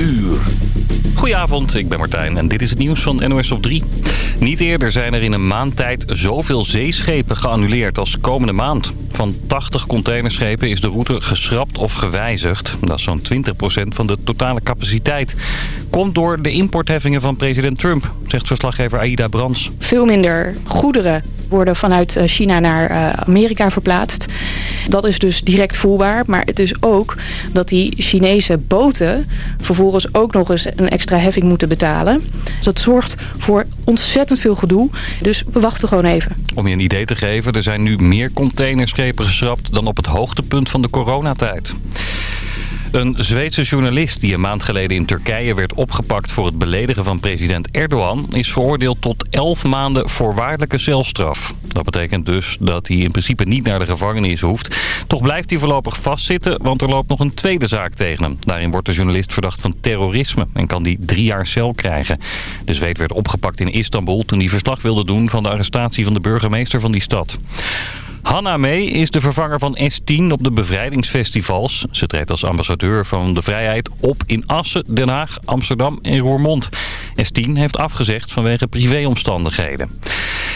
uur. Goedenavond, ik ben Martijn en dit is het nieuws van NOS op 3. Niet eerder zijn er in een maand tijd zoveel zeeschepen geannuleerd als komende maand. Van 80 containerschepen is de route geschrapt of gewijzigd. Dat is zo'n 20% van de totale capaciteit. Komt door de importheffingen van president Trump, zegt verslaggever Aida Brands. Veel minder goederen worden vanuit eh, China naar eh, Amerika verplaatst. Dat is dus direct voelbaar. Maar het is ook dat die Chinese boten vervolgens ook nog eens een extra heffing moeten betalen. Dus dat zorgt voor ontzettend veel gedoe. Dus we wachten gewoon even. Om je een idee te geven, er zijn nu meer containerschepen geschrapt dan op het hoogtepunt van de coronatijd. Een Zweedse journalist die een maand geleden in Turkije werd opgepakt voor het beledigen van president Erdogan... is veroordeeld tot 11 maanden voorwaardelijke celstraf. Dat betekent dus dat hij in principe niet naar de gevangenis hoeft. Toch blijft hij voorlopig vastzitten, want er loopt nog een tweede zaak tegen hem. Daarin wordt de journalist verdacht van terrorisme en kan die drie jaar cel krijgen. De Zweed werd opgepakt in Istanbul toen hij verslag wilde doen van de arrestatie van de burgemeester van die stad. Hanna May is de vervanger van S10 op de bevrijdingsfestivals. Ze treedt als ambassadeur van de vrijheid op in Assen, Den Haag, Amsterdam en Roermond. S10 heeft afgezegd vanwege privéomstandigheden.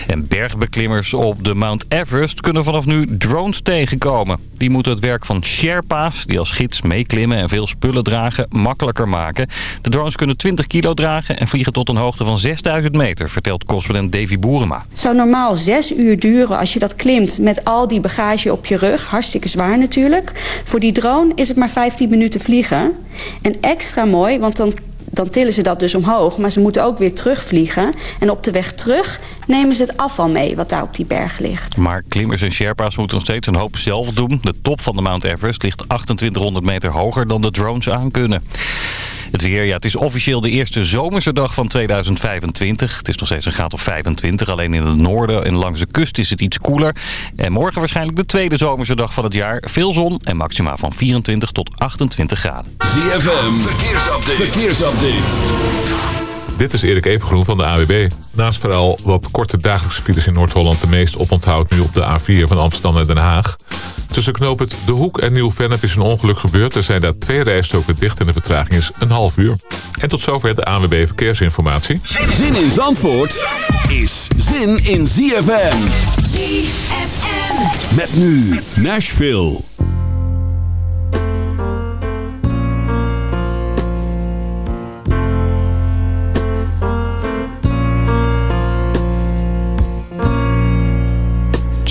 En bergbeklimmers op de Mount Everest kunnen vanaf nu drones tegenkomen. Die moeten het werk van Sherpa's, die als gids meeklimmen en veel spullen dragen, makkelijker maken. De drones kunnen 20 kilo dragen en vliegen tot een hoogte van 6000 meter, vertelt correspondent Davy Boerema. Het zou normaal 6 uur duren als je dat klimt met met al die bagage op je rug. Hartstikke zwaar natuurlijk. Voor die drone is het maar 15 minuten vliegen. En extra mooi, want dan dan tillen ze dat dus omhoog. Maar ze moeten ook weer terugvliegen. En op de weg terug nemen ze het afval mee wat daar op die berg ligt. Maar klimmers en sherpa's moeten nog steeds een hoop zelf doen. De top van de Mount Everest ligt 2800 meter hoger dan de drones aan kunnen. Het weer, ja, het is officieel de eerste zomerse dag van 2025. Het is nog steeds een graad of 25. Alleen in het noorden en langs de kust is het iets koeler. En morgen waarschijnlijk de tweede zomerse dag van het jaar. Veel zon en maxima van 24 tot 28 graden. ZFM, verkeersupdate. verkeersupdate. Dit is Erik Evengroen van de AWB. Naast vooral wat korte dagelijkse files in Noord-Holland... de meest oponthoud nu op de A4 van Amsterdam naar Den Haag. Tussen knooppunt De Hoek en Nieuw-Vennep is een ongeluk gebeurd. Er zijn daar twee rijstoken dicht en de vertraging is een half uur. En tot zover de AWB Verkeersinformatie. Zin in Zandvoort is zin in ZFM. ZFM. Met nu Nashville.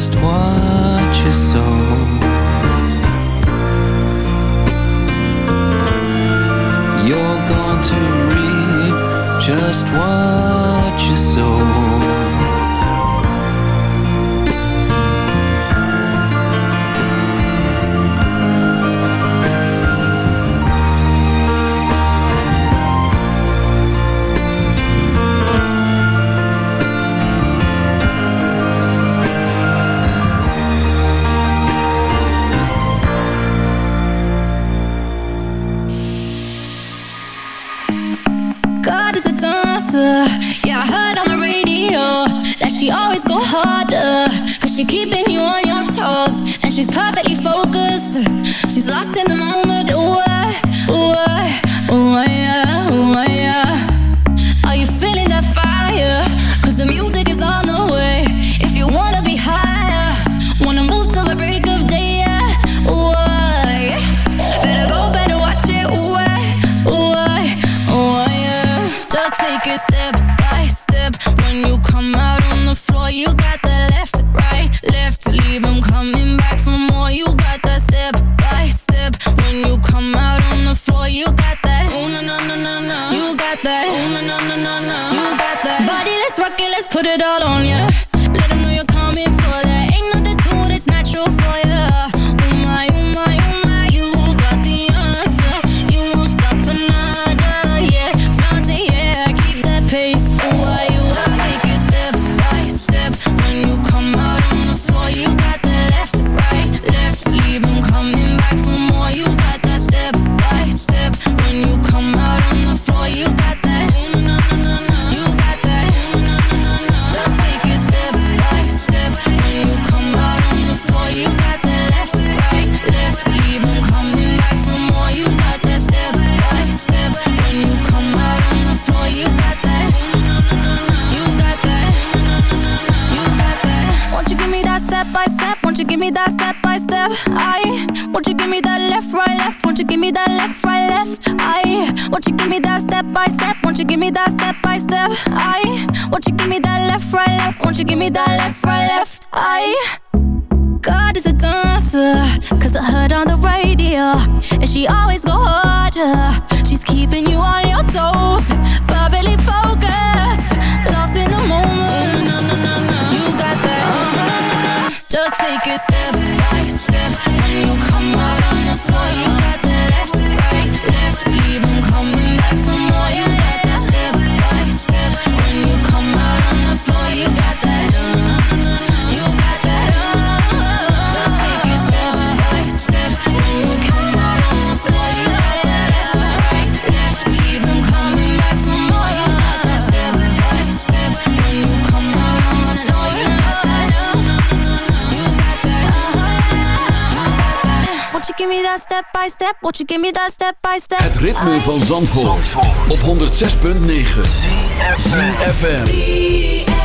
just watch you so. you give me that left, right, left I God is a dancer Cause I heard on the radio And she always go harder. She's keeping you on your toes Perfectly focused Lost in the moment. No, no, no, You got that oh, Just take a step Give me that step by step. Won't you give me that step by step? Het ritme van Zandvoort, Zandvoort. op 106.9. FM.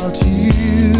about you.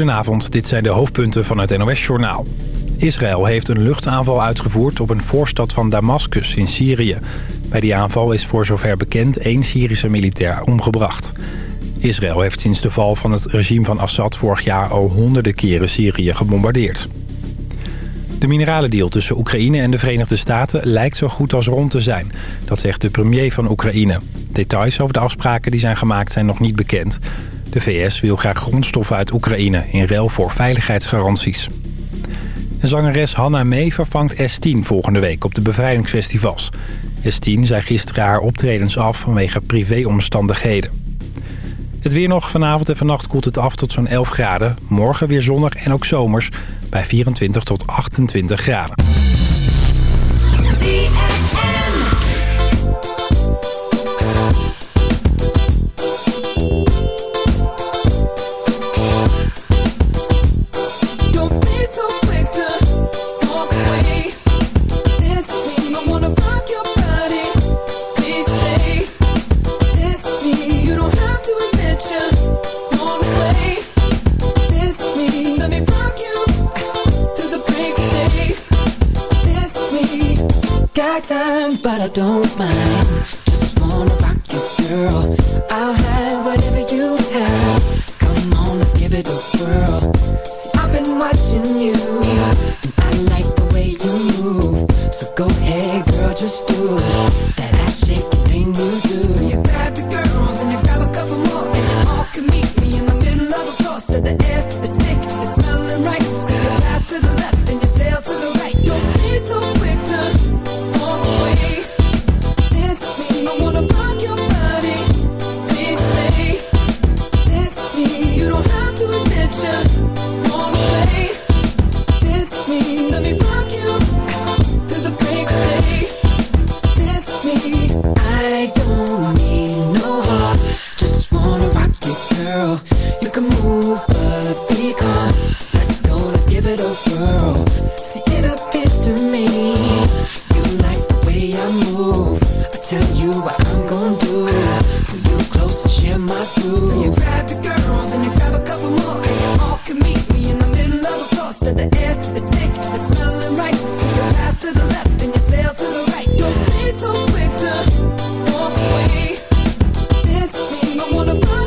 Goedenavond, dit zijn de hoofdpunten van het NOS-journaal. Israël heeft een luchtaanval uitgevoerd op een voorstad van Damascus in Syrië. Bij die aanval is voor zover bekend één Syrische militair omgebracht. Israël heeft sinds de val van het regime van Assad vorig jaar al honderden keren Syrië gebombardeerd. De mineralendeal tussen Oekraïne en de Verenigde Staten lijkt zo goed als rond te zijn. Dat zegt de premier van Oekraïne. Details over de afspraken die zijn gemaakt zijn nog niet bekend. De VS wil graag grondstoffen uit Oekraïne in ruil voor veiligheidsgaranties. De zangeres Hanna May vervangt S10 volgende week op de bevrijdingsfestivals. S10 zei gisteren haar optredens af vanwege privéomstandigheden. Het weer nog. Vanavond en vannacht koelt het af tot zo'n 11 graden. Morgen weer zonnig en ook zomers bij 24 tot 28 graden. wanna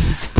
Beats.